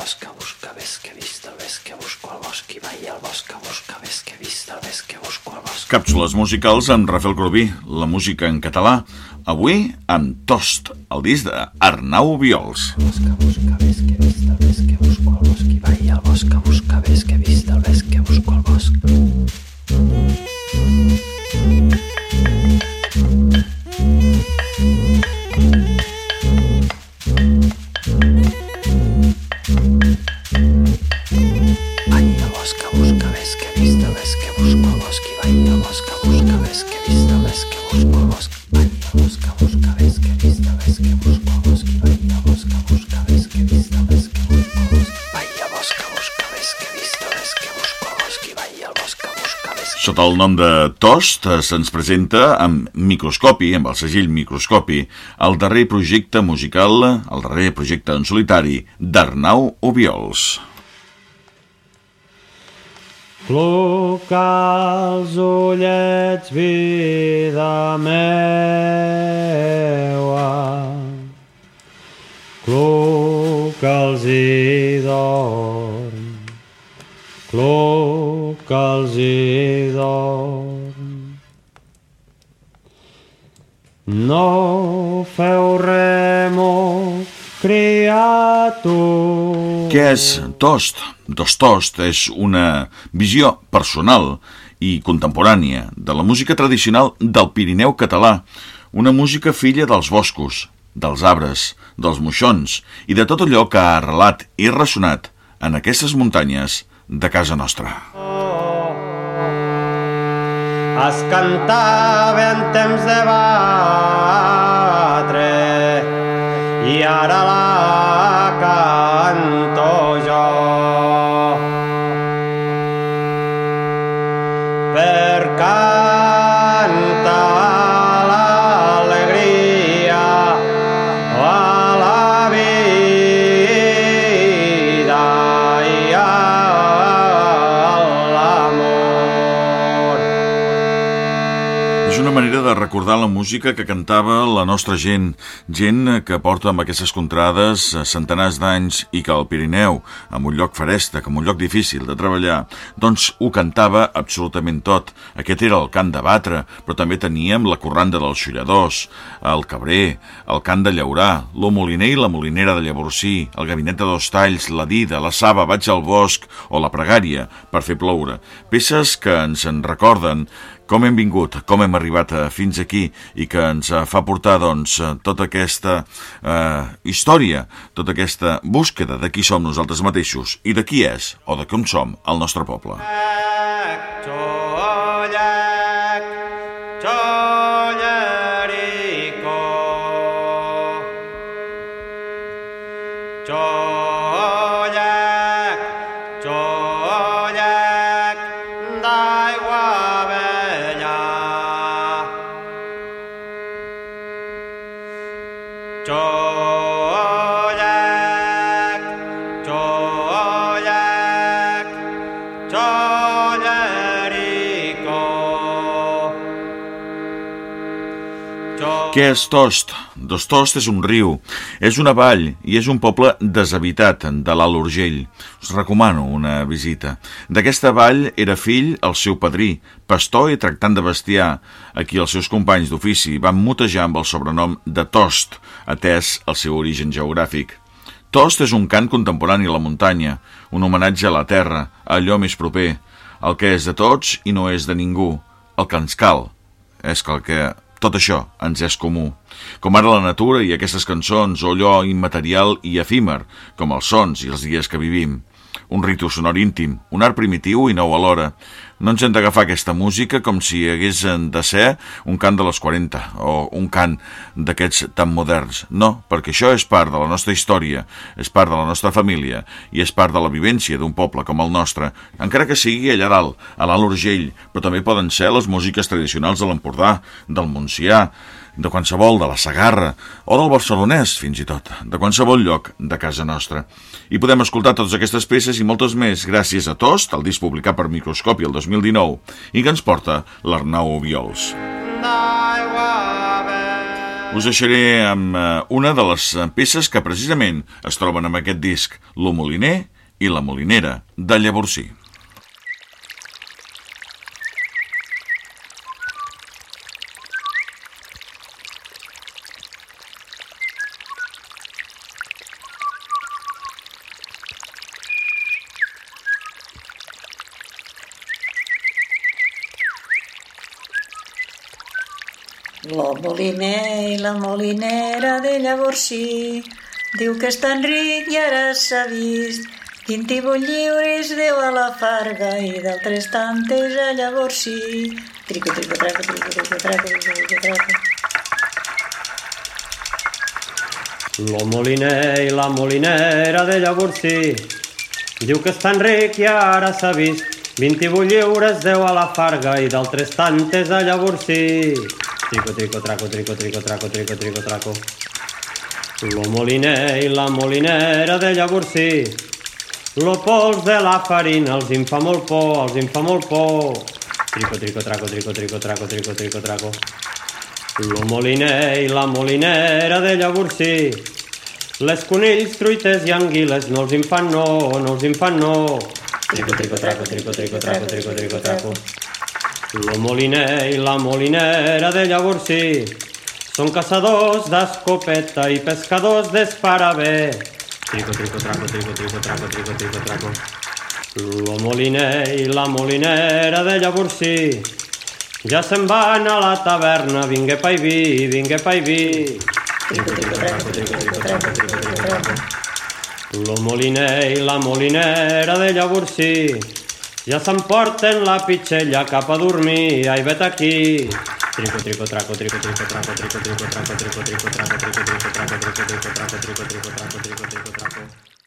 bosc a buscar, ves que he vist el ves que busco al bosc i vaig al bosc a buscar, ves que he vist el ves que busco al bosc. Càpsules musicals amb Rafael Corbí, la música en català, avui amb Tost, el disc d'Arnau Viols. Bosc a buscar, ves que ves que busco al bosc i vaig al bosc a buscar, ves que ves que busco al bosc. Vaig al bosc a buscar, ves que he vist el ves que busco al bosc i vaig al bosc a buscar, ves que he vist el ves que busco al bosc. Vaig al bosc a buscar, ves que he vist el ves que busco al bosc i vaig al bosc a buscar, ves que... Sota el nom de Tost eh, se'ns presenta amb Microscopi, amb el segell Microscopi, el darrer projecte musical, el darrer projecte en solitari d'Arnau Obiols. Cluca els ullets, vida meua. Cluca'ls i dorm. Cluca'ls i dorm. No feu remo, criatura. Què és Tost? Dos Tost és una visió personal i contemporània de la música tradicional del Pirineu català, una música filla dels boscos, dels arbres, dels moixons i de tot allò que ha arrelat i ressonat en aquestes muntanyes de casa nostra. Es cantava en temps de batre i ara la canto recordar la música que cantava la nostra gent, gent que porta amb aquestes contrades centenars d'anys i que al Pirineu, en un lloc ferèstec, en un lloc difícil de treballar, doncs ho cantava absolutament tot. Aquest era el cant de batre, però també teníem la corranda dels xulladors, el cabrer, el cant de llaurar, lo moliner i la molinera de Llavorsí, el gabinet de dos talls, la dida, la saba, vaig al bosc o la pregària per fer ploure. Peces que ens en recorden com hem vingut, com hem arribat eh, fins aquí i que ens eh, fa portar doncs, eh, tota aquesta eh, història, tota aquesta búsqueda de qui som nosaltres mateixos i de qui és o de com som el nostre poble. Cholec, Què és Tost? Dos Tost és un riu, és una vall i és un poble deshabitat de l'Alt Urgell. Us recomano una visita. D'aquesta vall era fill el seu padrí, pastor i tractant de bestiar, a qui els seus companys d'ofici van mutejar amb el sobrenom de Tost, atès el seu origen geogràfic. Tost és un cant contemporani a la muntanya, un homenatge a la terra, a allò més proper, el que és de tots i no és de ningú, el que ens cal, és que el que tot això ens és comú. Com ara la natura i aquestes cançons o allò immaterial i efímer, com els sons i els dies que vivim. Un ritu sonor íntim, un art primitiu i nou alhora. No ens hem d'agafar aquesta música com si hagués de ser un cant de les 40 o un cant d'aquests tan moderns. No, perquè això és part de la nostra història, és part de la nostra família i és part de la vivència d'un poble com el nostre, encara que sigui allà dalt, a l'Alt Urgell, però també poden ser les músiques tradicionals de l'Empordà, del Montsià, de qualsevol, de la Sagarra, o del barcelonès, fins i tot, de qualsevol lloc de casa nostra. I podem escoltar totes aquestes peces i moltes més gràcies a Tost, el disc publicat per Microscopi el 2019, i que ens porta l'Arnau vella. Us deixaré amb eh, una de les peces que precisament es troben en aquest disc, Lo Moliner i la Molinera, de Llavorsí. Lo moliner i la molinera de Llavorsí diu que és tan ric i ara s'ha vist. Vint-i-vuit lliures deu a la Farga i d'altres tantes a Llavorsí. Trico, trico, traco, trico, trico, traco, trico, trico, traco. Lo moliner i la molinera de Llavorsí diu que és tan ric i ara s'ha vist. 28 lliures deu a la Farga i d'altres tantes a Llavorsí. Trico, trico, traco, trico, trico, traco, trico, trico, traco. Lo moliner i la molinera de Llavorsí. Lo pols de la farina els en fa molt por, els en fa molt por. Trico, trico, traco, trico, trico, traco, trico, trico, traco. Lo moliner i la molinera de Llavorsí. Les conills, truites i anguiles no els en fan no, no els en fan no. Trico, trico, traco, trico, trico, traco, trico, trico, traco. Lo moliner i la molinera de Llavorsí són caçadors d'escopeta i pescadors d'esparabé. Trico, trico, traco, trico, trico, traco, trico, trico, traco. Lo moliner i la molinera de Llavorsí ja se'n van a la taverna, vingue pa i vi, vingue pa i vi. Trico, trico, traco, trico, trico, trico, trico. Lo moliner i la molinera de Llavorsí ja s'emporten la pitxella cap a dormir, ai vet aquí. Trico, trico, traco, trico, trico, traco, trico, trico, traco, trico, trico, traco, trico, trico, traco, trico, trico, traco, trico, trico, traco, trico, trico.